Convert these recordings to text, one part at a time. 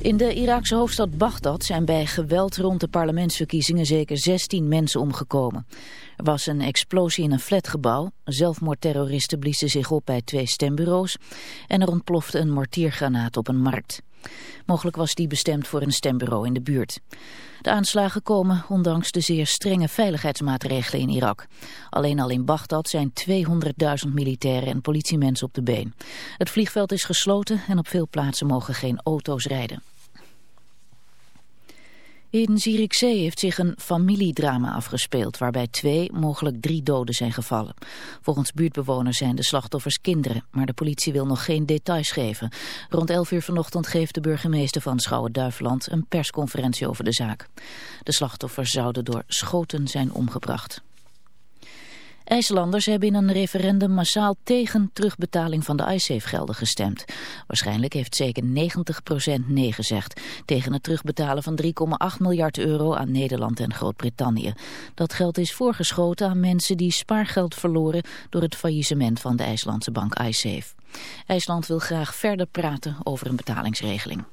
In de Iraakse hoofdstad Bagdad zijn bij geweld rond de parlementsverkiezingen zeker 16 mensen omgekomen. Er was een explosie in een flatgebouw, zelfmoordterroristen bliezen zich op bij twee stembureaus en er ontplofte een mortiergranaat op een markt. Mogelijk was die bestemd voor een stembureau in de buurt. De aanslagen komen ondanks de zeer strenge veiligheidsmaatregelen in Irak. Alleen al in Bagdad zijn 200.000 militairen en politiemensen op de been. Het vliegveld is gesloten en op veel plaatsen mogen geen auto's rijden. In Zierikzee heeft zich een familiedrama afgespeeld waarbij twee, mogelijk drie doden zijn gevallen. Volgens buurtbewoners zijn de slachtoffers kinderen, maar de politie wil nog geen details geven. Rond 11 uur vanochtend geeft de burgemeester van Schouwen-Duiveland een persconferentie over de zaak. De slachtoffers zouden door schoten zijn omgebracht. IJslanders hebben in een referendum massaal tegen terugbetaling van de IceSafe-gelden gestemd. Waarschijnlijk heeft zeker 90% nee gezegd tegen het terugbetalen van 3,8 miljard euro aan Nederland en Groot-Brittannië. Dat geld is voorgeschoten aan mensen die spaargeld verloren door het faillissement van de IJslandse bank IceSafe. IJsland wil graag verder praten over een betalingsregeling.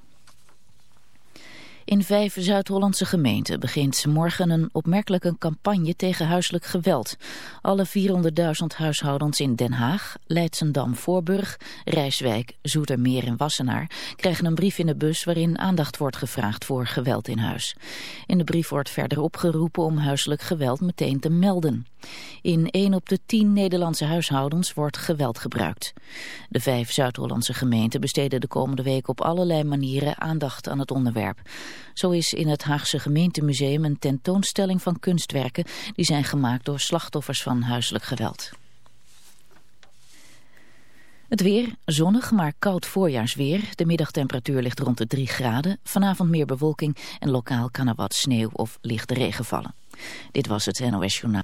In vijf Zuid-Hollandse gemeenten begint morgen een opmerkelijke campagne tegen huiselijk geweld. Alle 400.000 huishoudens in Den Haag, Leidsendam-Voorburg, Rijswijk, Zoetermeer en Wassenaar krijgen een brief in de bus waarin aandacht wordt gevraagd voor geweld in huis. In de brief wordt verder opgeroepen om huiselijk geweld meteen te melden. In 1 op de 10 Nederlandse huishoudens wordt geweld gebruikt. De vijf Zuid-Hollandse gemeenten besteden de komende week op allerlei manieren aandacht aan het onderwerp. Zo is in het Haagse gemeentemuseum een tentoonstelling van kunstwerken die zijn gemaakt door slachtoffers van huiselijk geweld. Het weer, zonnig maar koud voorjaarsweer. De middagtemperatuur ligt rond de 3 graden. Vanavond meer bewolking en lokaal kan er wat sneeuw of lichte regen vallen. Dit was het NOS Journaal.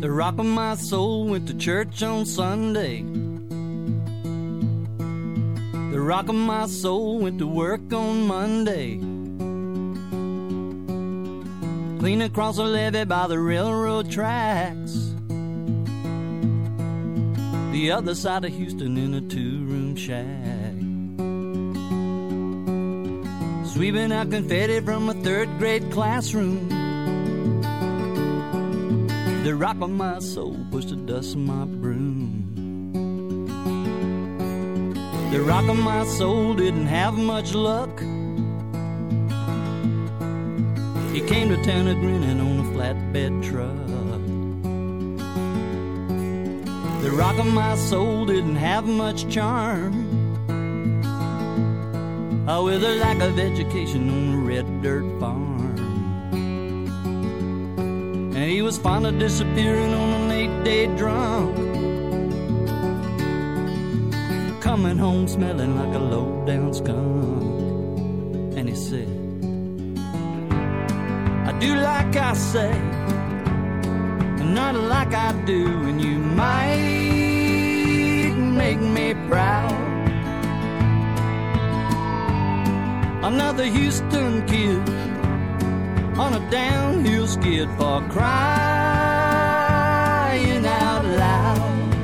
The rock of my soul went to church on Sunday. The rock of my soul went to work on Monday. Clean across the levee by the railroad tracks. The other side of Houston in a two room shack. Sweeping out confetti from a third grade classroom. The rock of my soul pushed the dust from my broom. The rock of my soul didn't have much luck. He came to town a grinning on a flatbed truck. The rock of my soul didn't have much charm. Oh, with a lack of education on a red dirt farm. And he was fond of disappearing on an eight day drunk. Coming home smelling like a low down skunk. And he said, I do like I say, and not like I do, and you might make me proud. Another Houston kid on a downhill skid for crying out loud.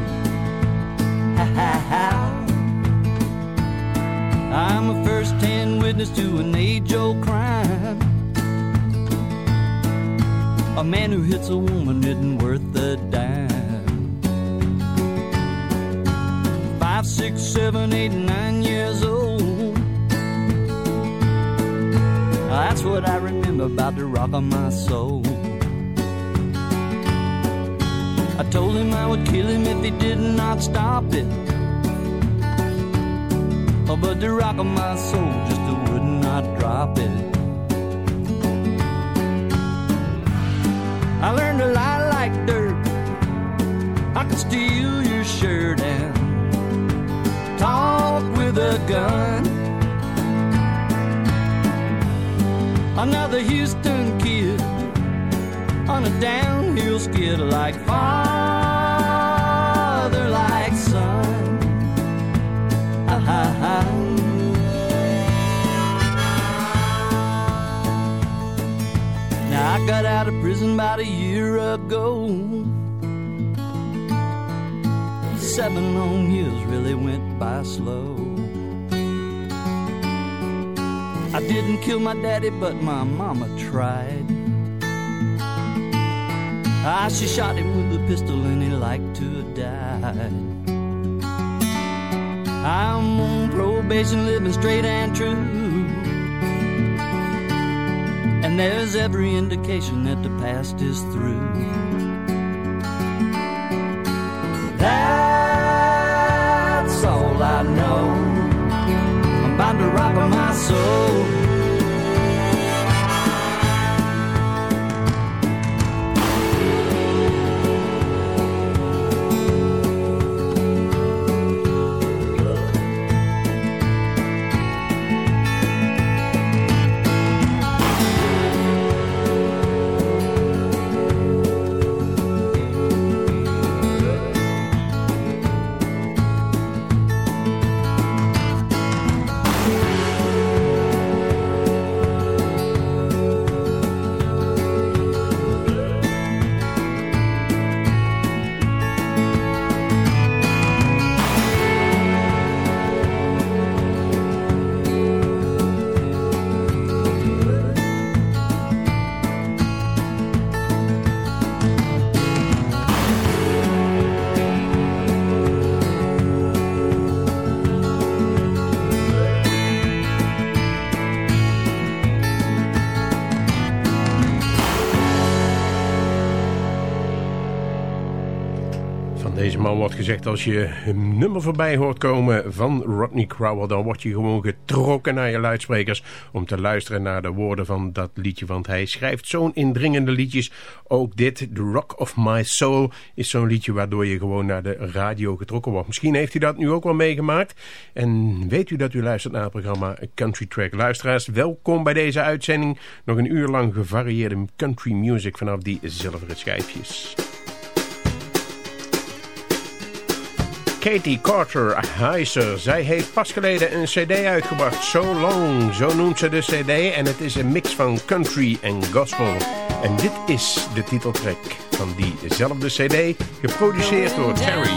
I'm a first hand witness to an age old crime. A man who hits a woman isn't worth a dime. Five, six, seven, eight, nine years old. That's what I remember about the rock of my soul. I told him I would kill him if he did not stop it. Oh, but the rock of my soul just would not drop it. I learned to lie like dirt. I could steal your shirt and talk with a gun. Another Houston kid on a downhill skid like father, like son. Ah, ha. Now I got out of prison about a year ago. Seven long years really went by slow. I didn't kill my daddy, but my mama tried. Ah, she shot him with a pistol and he liked to died. I'm on probation, living straight and true. And there's every indication that the past is through. That's all I know. I'm bound to rock my soul. Gezegd als je een nummer voorbij hoort komen van Rodney Crowell... dan word je gewoon getrokken naar je luidsprekers om te luisteren naar de woorden van dat liedje. Want hij schrijft zo'n indringende liedjes. Ook dit, The Rock of My Soul, is zo'n liedje waardoor je gewoon naar de radio getrokken wordt. Misschien heeft u dat nu ook wel meegemaakt. En weet u dat u luistert naar het programma Country Track. Luisteraars, welkom bij deze uitzending. Nog een uur lang gevarieerde country music vanaf die zilveren schijfjes. Katie Carter Heiser. Zij heeft pas geleden een cd uitgebracht, So Long, zo noemt ze de cd. En het is een mix van country en gospel. En dit is de titeltrack van diezelfde cd, geproduceerd door Terry.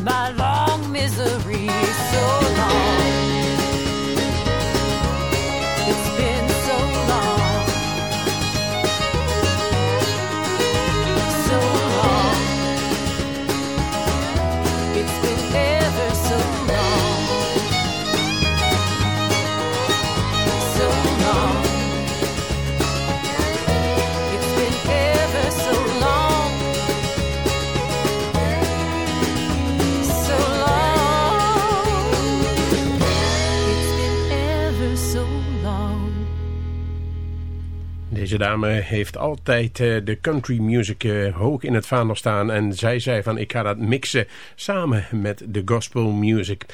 My long misery. So Deze dame heeft altijd eh, de country music eh, hoog in het vaandel staan. En zij zei van ik ga dat mixen samen met de gospel music.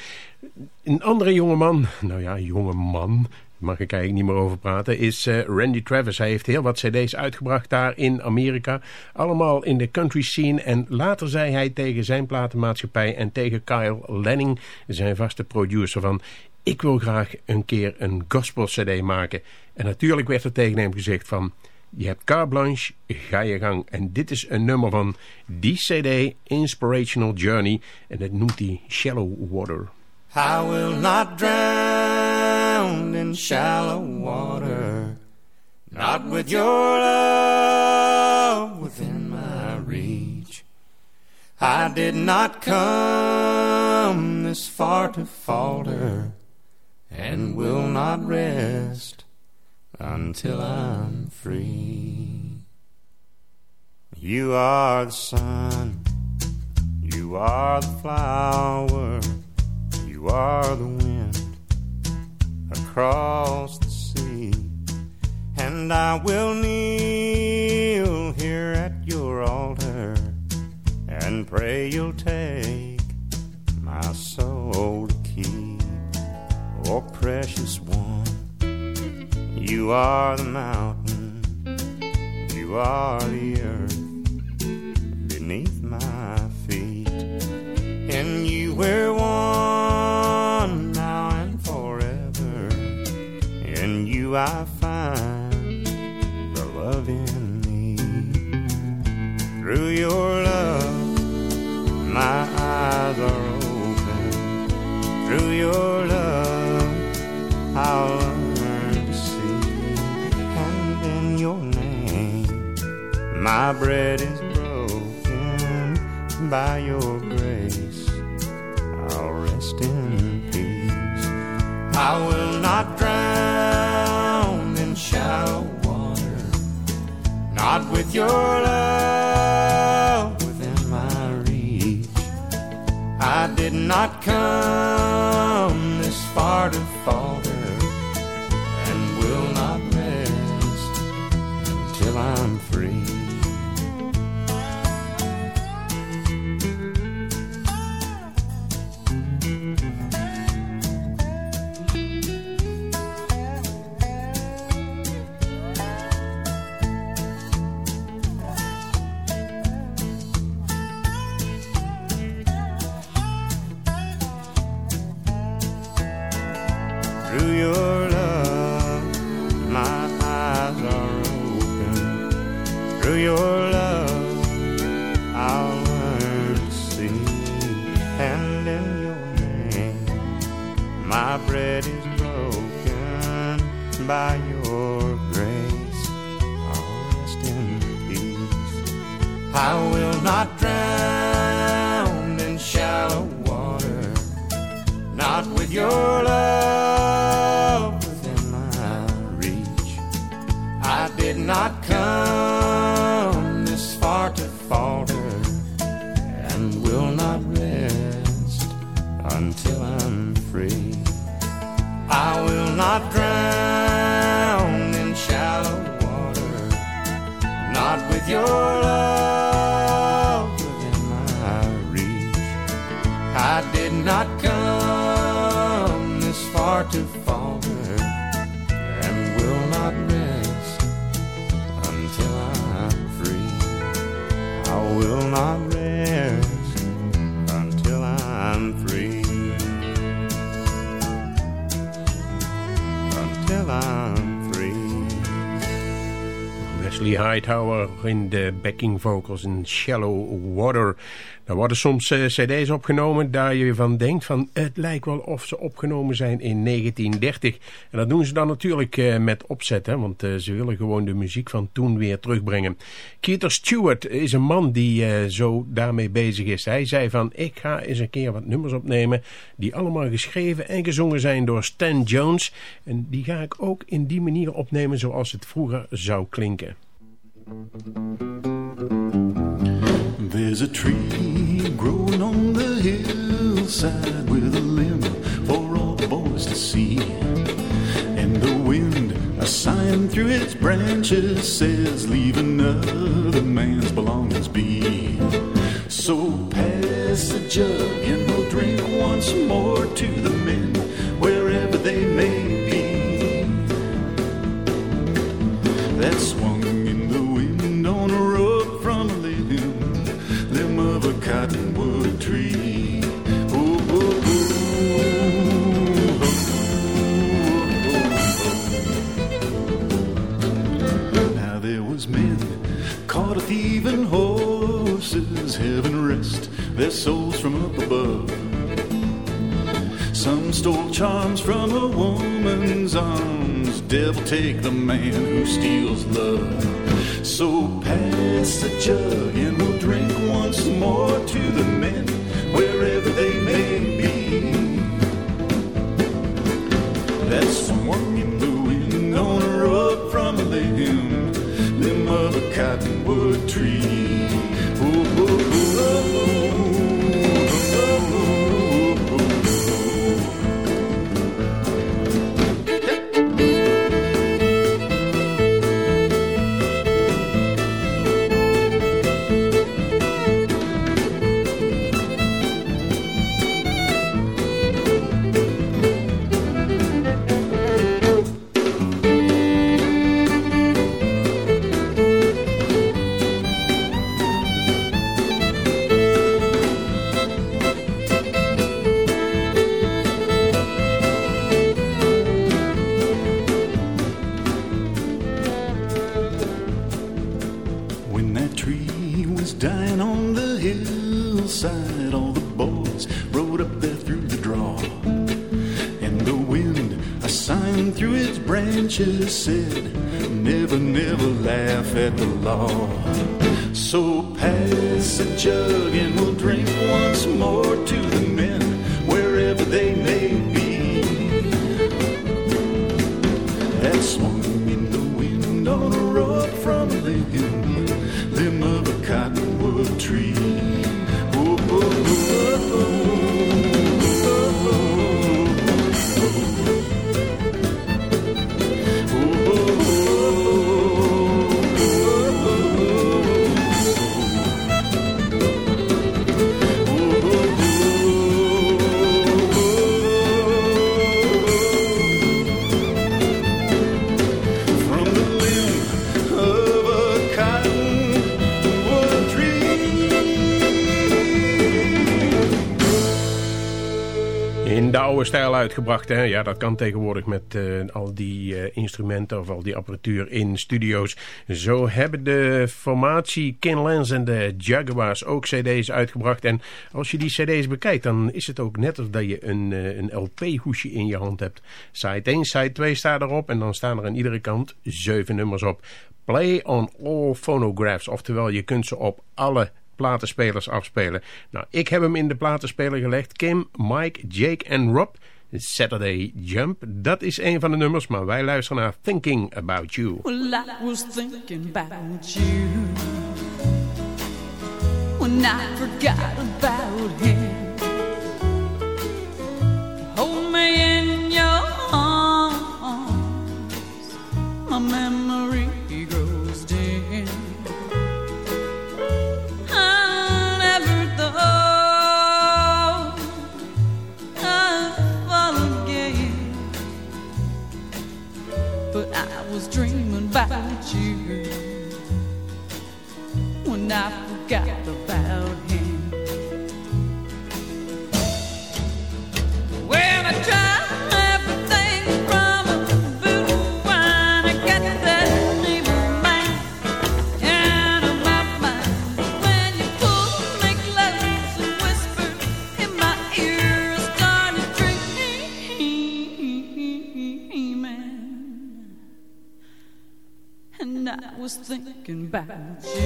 Een andere jongeman, nou ja, jonge man, mag ik eigenlijk niet meer over praten, is eh, Randy Travis. Hij heeft heel wat cd's uitgebracht daar in Amerika. Allemaal in de country scene. En later zei hij tegen zijn platenmaatschappij en tegen Kyle Lanning, zijn vaste producer van... Ik wil graag een keer een gospel cd maken. En natuurlijk werd er tegen hem gezegd van... Je hebt carte blanche, ga je gang. En dit is een nummer van die cd, Inspirational Journey. En dat noemt hij Shallow Water. I will not drown in shallow water, not with your love within my reach. I did not come this far to falter, and will not rest until I'm free. You are the sun, you are the flower. You are the wind across the sea, and I will kneel here at your altar and pray you'll take Oh, precious one, you are the mountain, you are the earth beneath my feet and you were one now and forever. In you I find the love in me. Through your love, my eyes are open. Through your love, my bread is broken by your grace. I'll rest in peace. I will not drown in shallow water, not with your love within my reach. I did not come your love, I'll learn to see. and in your name my bread is broken by your grace. I'll rest in peace. I will not drown in shallow water, not with your love within my reach. I did not your Hightower in de backing vocals in Shallow Water. Er worden soms eh, cd's opgenomen daar je van denkt van het lijkt wel of ze opgenomen zijn in 1930. En dat doen ze dan natuurlijk eh, met opzet, hè, want eh, ze willen gewoon de muziek van toen weer terugbrengen. Keith Stewart is een man die zo daarmee bezig is. Hij zei van ik ga eens een keer wat nummers opnemen die allemaal geschreven en gezongen zijn door Stan Jones. En die ga ik ook in die manier opnemen zoals het vroeger zou klinken. There's a tree growing on the hillside with a limb for all the boys to see. And the wind, a sign through its branches, says, Leave another man's belongings be. So pass the jug dying on the hillside, all the boys rode up there through the draw. And the wind, a sign through its branches, said, Never, never laugh at the law. So pass a jug and we'll drink once more to the uitgebracht. Hè? Ja, dat kan tegenwoordig met uh, al die uh, instrumenten of al die apparatuur in studio's. Zo hebben de formatie Ken Lens en de Jaguars ook cd's uitgebracht. En als je die cd's bekijkt, dan is het ook net alsof je een, uh, een LP-hoesje in je hand hebt. Side 1, side 2 staat erop en dan staan er aan iedere kant zeven nummers op. Play on all phonographs, oftewel je kunt ze op alle platenspelers afspelen. Nou, ik heb hem in de platenspeler gelegd. Kim, Mike, Jake en Rob. Saturday Jump, dat is een van de nummers, maar wij luisteren naar Thinking About You. Was thinking about you. About 百分之七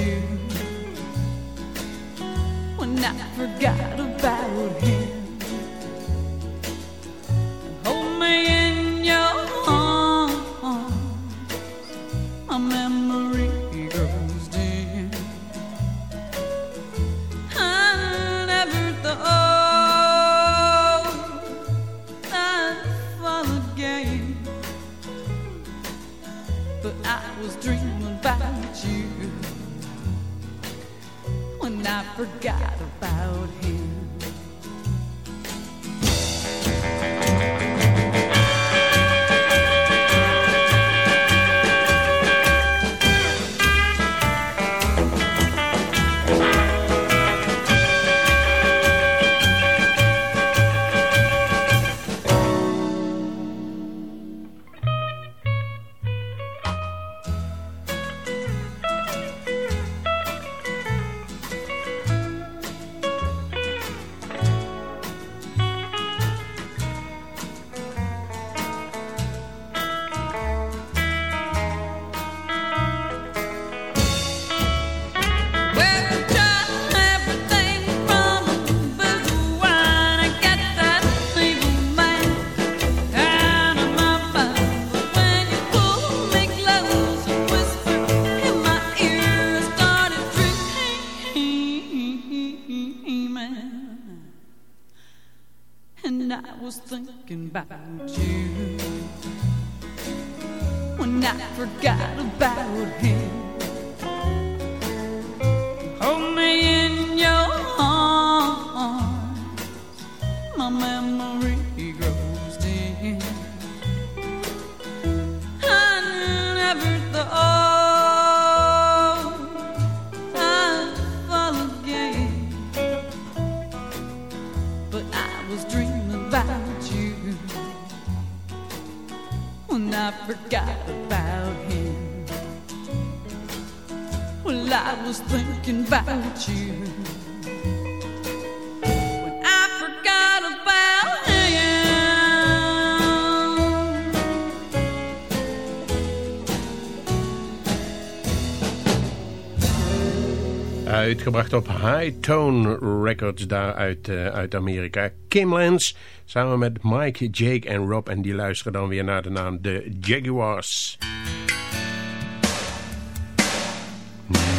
Uitgebracht op High Tone Records daar uit, eh, uit Amerika. Kim Lance samen met Mike, Jake en Rob. En die luisteren dan weer naar de naam de Jaguars.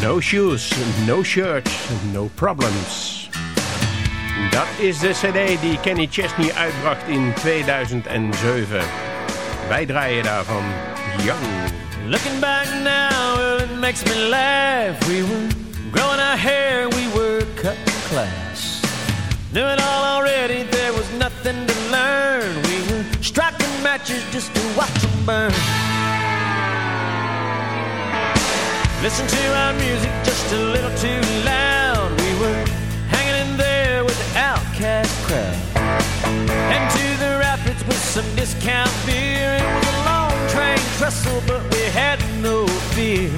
No shoes, no shirt, no problems. Dat is de cd die Kenny Chesney uitbracht in 2007. Wij draaien daarvan Young. Looking back now, it makes me laugh. Growing our hair, we were cut class. Knew it all already, there was nothing to learn. We were striking matches just to watch them burn. Listen to our music just a little too loud. We were hanging in there with the outcast crowd. And to the rapids with some discount beer. It was a long train trestle, but we had no fear.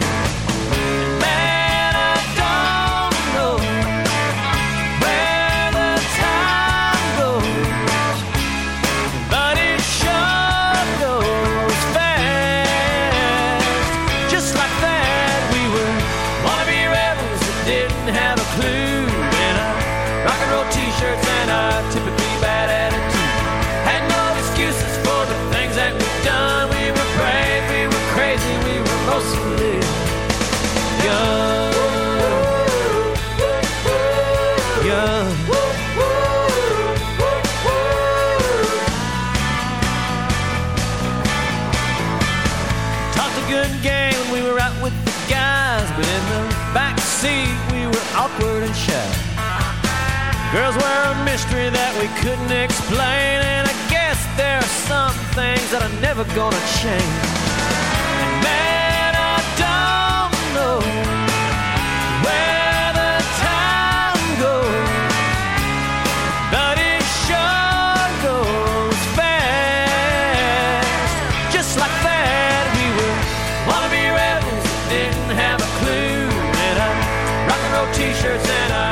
Girls were a mystery that we couldn't explain, and I guess there are some things that are never gonna change. Man, I don't know where the time goes, but it sure goes fast. Just like we were rebels, didn't have a clue, and I rock and roll t-shirts and I.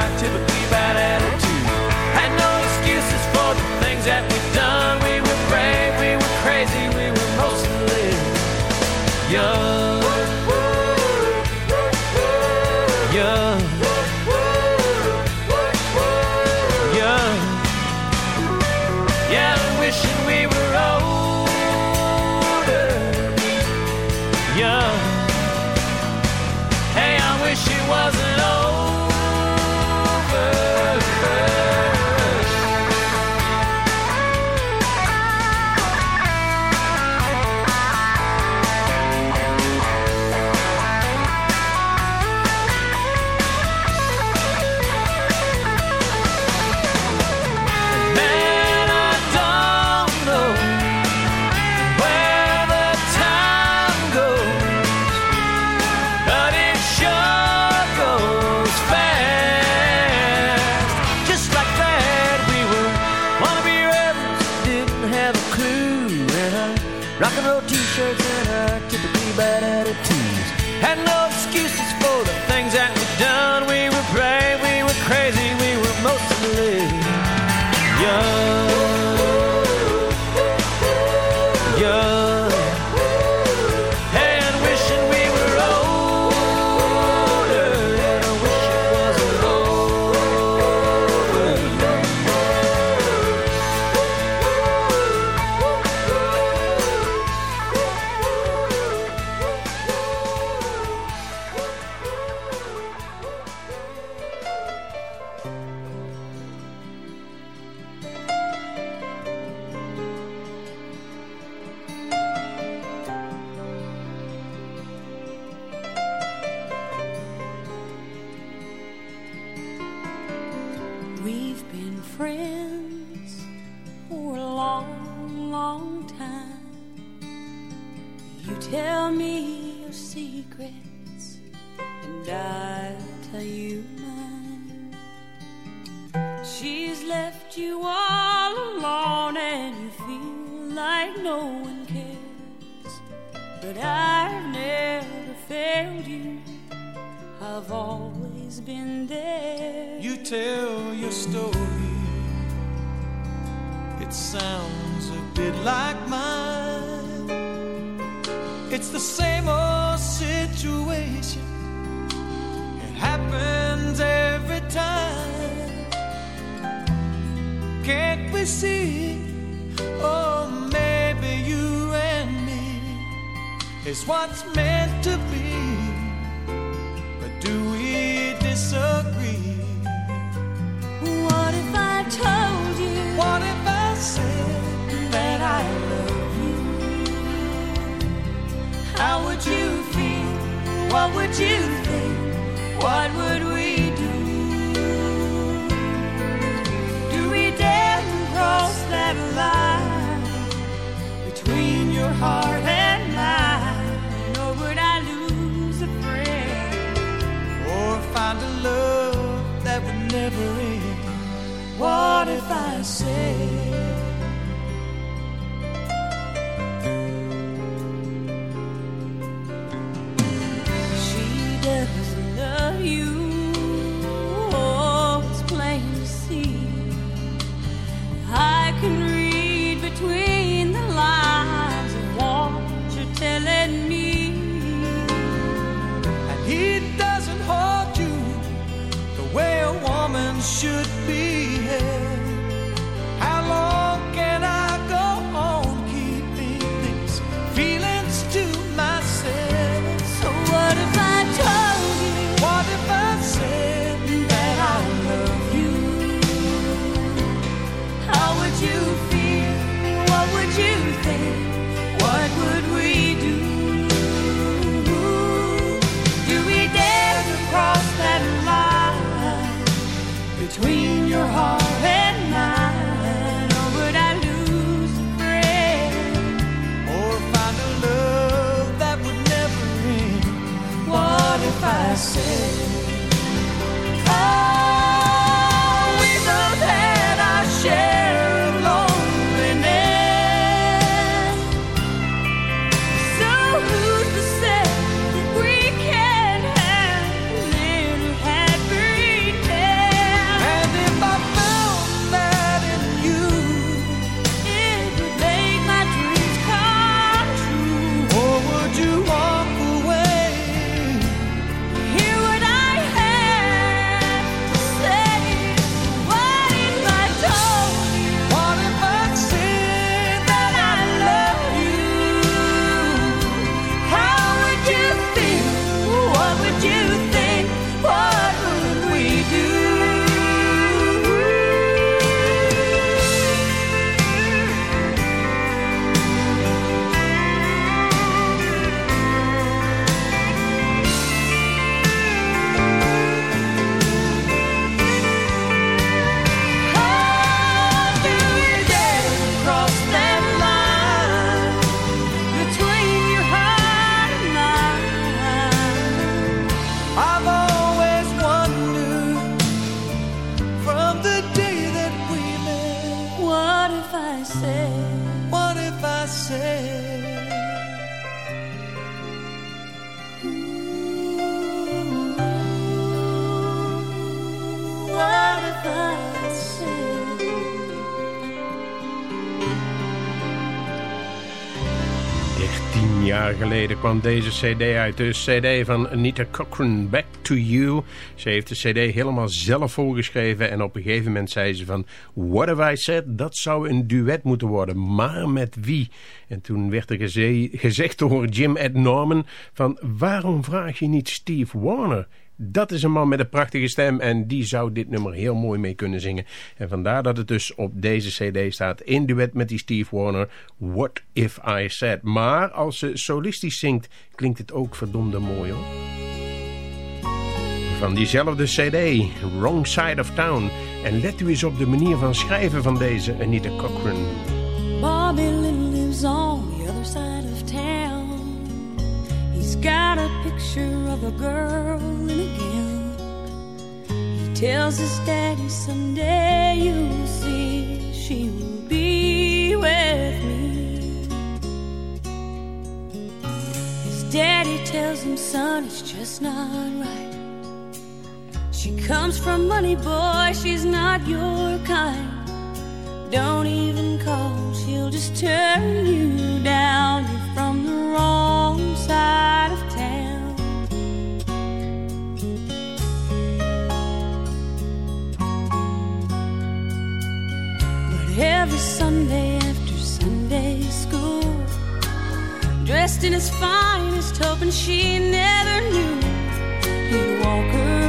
kwam deze cd uit. De cd van Anita Cochran, Back to You. Ze heeft de cd helemaal zelf volgeschreven. En op een gegeven moment zei ze van... What have I said? Dat zou een duet moeten worden. Maar met wie? En toen werd er geze- gezegd door Jim Ed Norman... van waarom vraag je niet Steve Warner... Dat is een man met een prachtige stem en die zou dit nummer heel mooi mee kunnen zingen. En vandaar dat het dus op deze cd staat in duet met die Steve Warner, What If I Said. Maar als ze solistisch zingt, klinkt het ook verdomde mooi hoor. Van diezelfde cd, Wrong Side of Town. En let u eens op de manier van schrijven van deze Anita Cochran. Bobby lives on the other side of town. He's got a picture of a girl in a gown. He tells his daddy someday you'll see she will be with me. His daddy tells him, son, it's just not right. She comes from money, boy, she's not your kind. Don't even call, she'll just turn you down. You're from the wrong side of town. But every Sunday after Sunday school, dressed in his finest, hoping she never knew. He'd walk her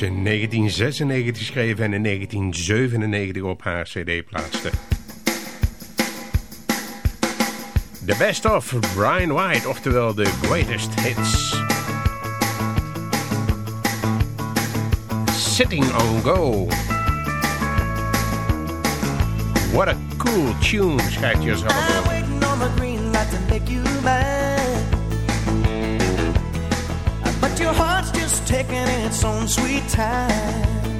ze in 1996 schreef en in 1997 op haar cd plaatste. The Best of Brian White, oftewel The Greatest Hits. Sitting on Go. What a cool tune, schrijft jezelf I'm waiting on green to make you. But your heart's it's taking its own sweet time.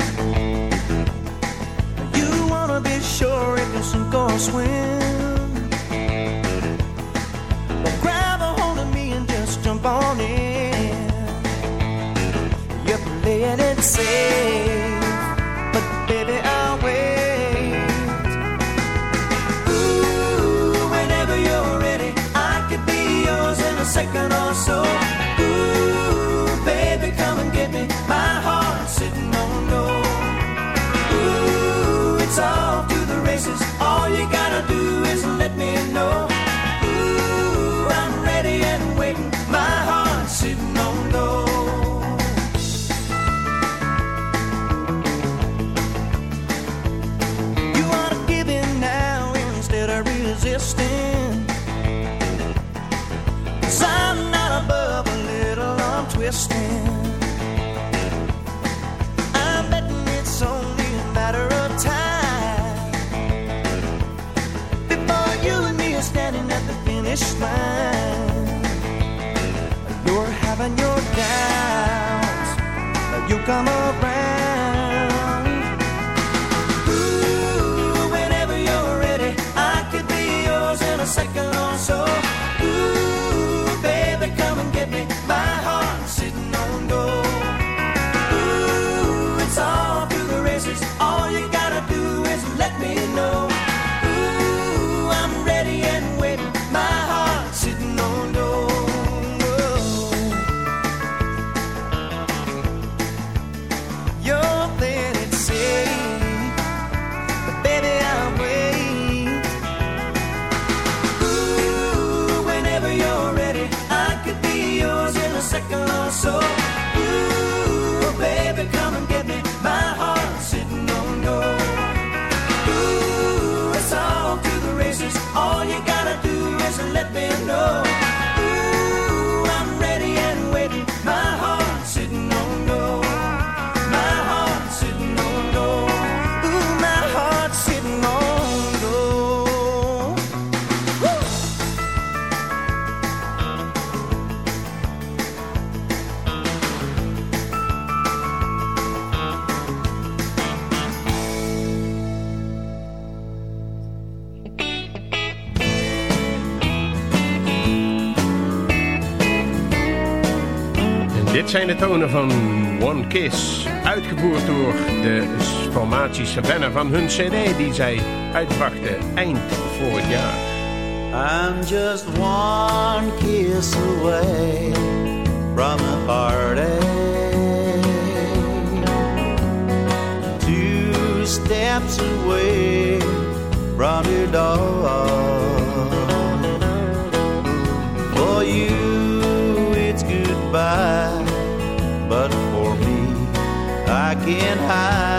You wanna be sure it can sink or swim. But grab a hold of me and just jump on in. You're playing it safe, but baby, I'll wait. Ooh, whenever you're ready, I could be yours in a second or so. come around. Ooh, whenever you're ready, I could be yours in a second or so. tonen van One Kiss. Uitgevoerd door de formatie Savannah van hun cd die zij uitbrachten eind vorig jaar. I'm just one kiss away from a party. Two steps away from your door. For you I can't hide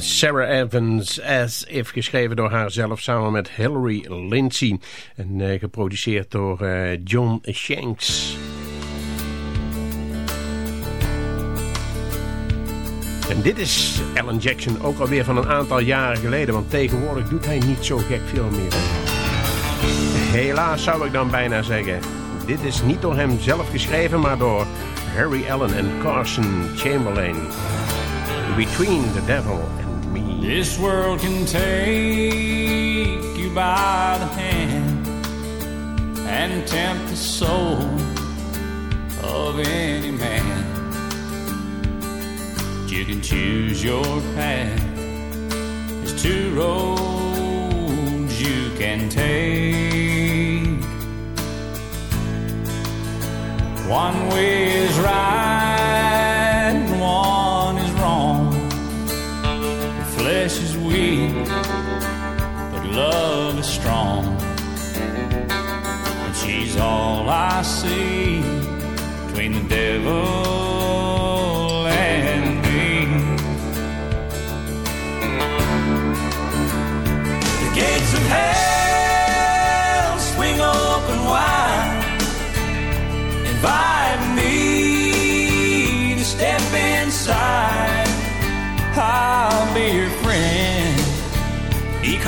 Sarah Evans As If, geschreven door haarzelf samen met Hilary Lindsey. En uh, geproduceerd door uh, John Shanks. En dit is Alan Jackson ook alweer van een aantal jaren geleden, want tegenwoordig doet hij niet zo gek veel meer. Helaas zou ik dan bijna zeggen. Dit is niet door hem zelf geschreven, maar door Harry Allen en Carson Chamberlain. Between the Devil. This world can take you by the hand and tempt the soul of any man. You can choose your path. There's two roads you can take. One way is right, love is strong. And she's all I see between the devil and me. The gates of hell swing open wide invite me to step inside. I'll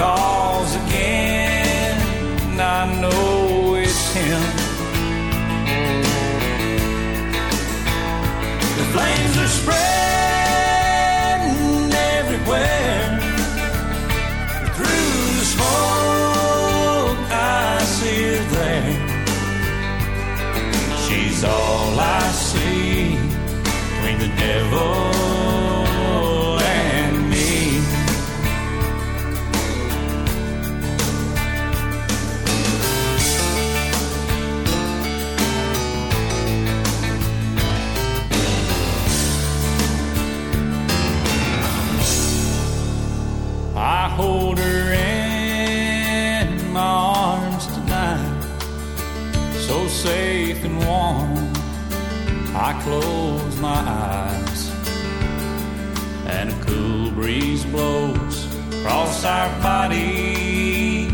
calls again, and I know it's him. The flames are spreading everywhere. Through the smoke, I see her there. She's all I see between the devil I close my eyes, and a cool breeze blows across our bodies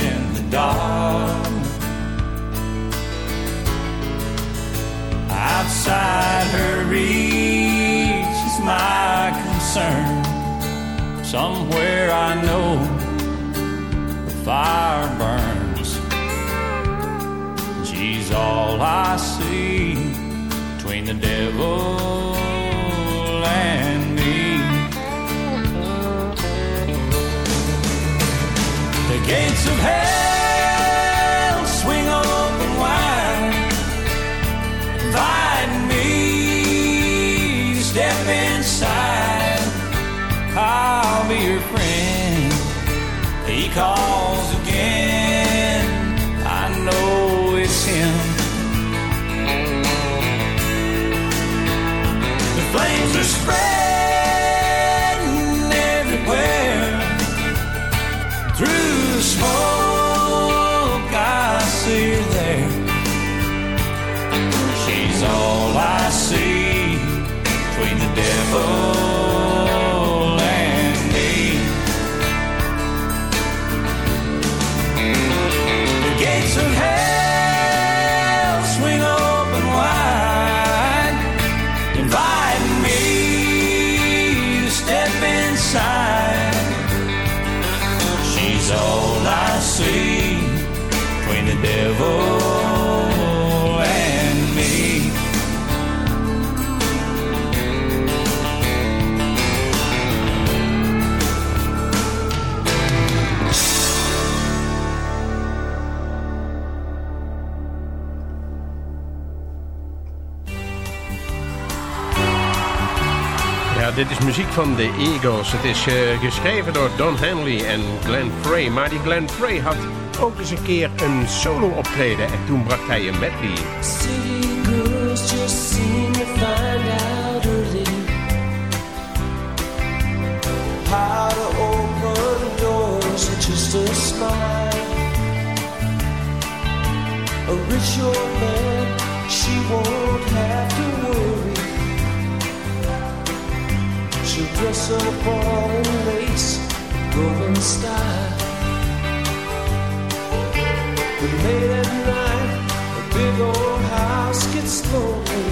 in the dark. Outside her reach is my concern. Somewhere I know the fire burns. She's all I see between the devil and me. The gates of hell swing open wide, inviting me to step inside. I'll be your friend. He calls flames muziek van de Eagles. Het is eh, geschreven door Don Henley en Glenn Frey. Maar die Glenn Frey had ook eens een keer een solo optreden. En toen bracht hij een medley. City just out how open just a. A man, she have to. Dress up all in style. But late at night, a big old house gets lonely.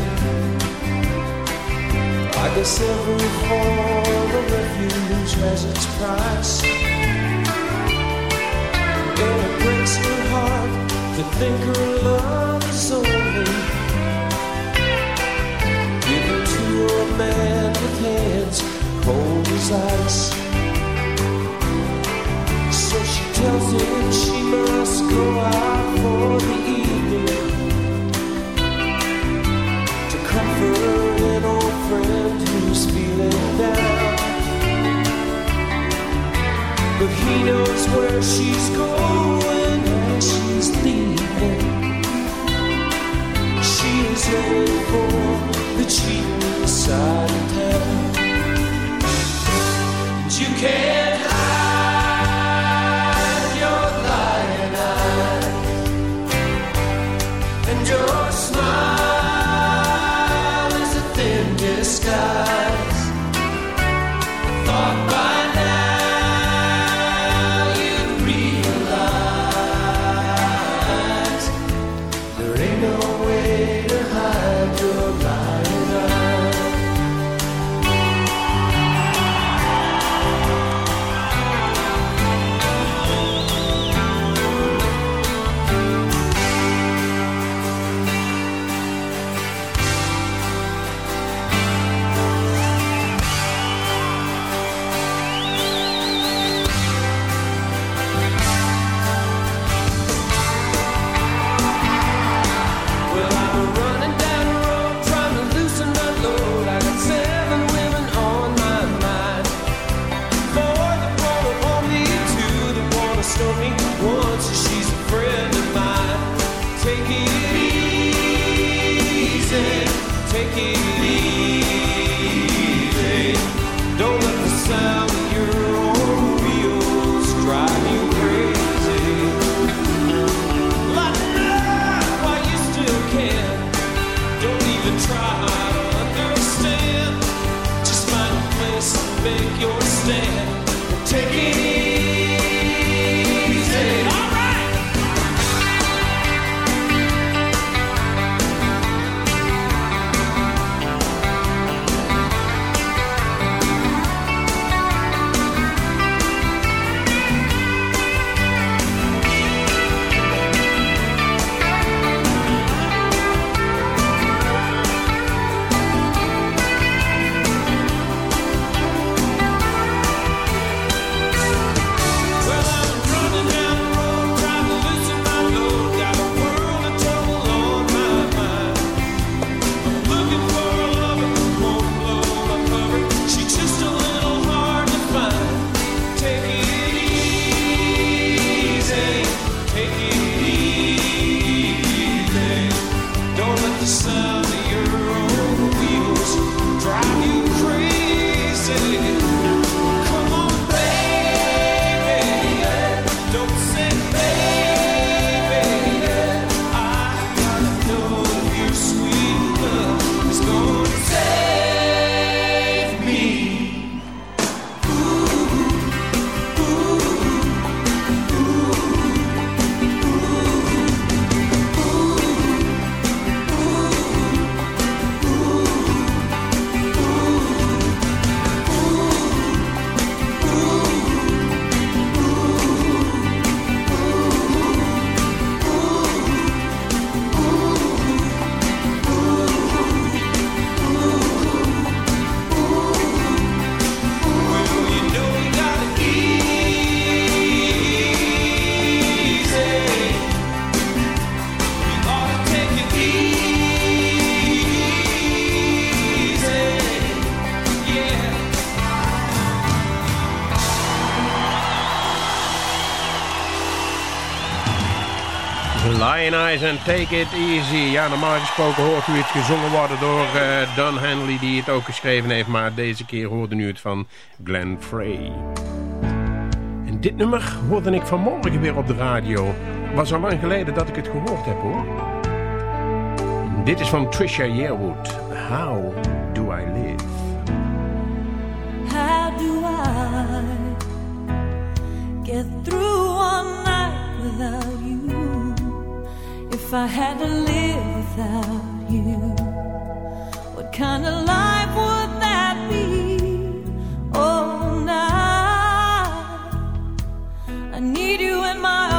I guess every form of refuge has its price. And it breaks her heart to think her love is only given to a man cold as ice. So she tells him she must go out for the evening to comfort an old friend who's feeling down. But he knows where she's going and she's leaving. She is headed for the cheap side of town. And Take It Easy. Ja, normaal gesproken hoort u het gezongen worden door eh, Don Henley... die het ook geschreven heeft, maar deze keer hoorde u het van Glenn Frey. En dit nummer hoorde ik vanmorgen weer op de radio. Was al lang geleden dat ik het gehoord heb, hoor. Dit is van Trisha Yearwood. How do I live? How do I get through one night without you? If I had to live without you, what kind of life would that be? Oh, now I need you in my